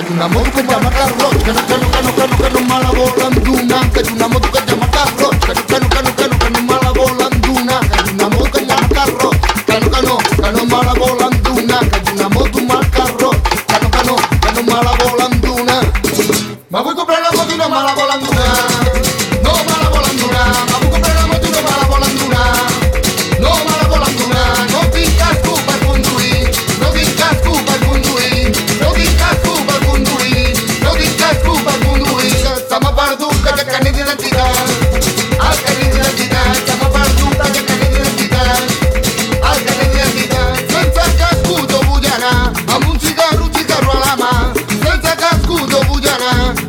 Hay una moto que llama Carlos, que no, que no, que no, que no, que no mala volando una, que una moto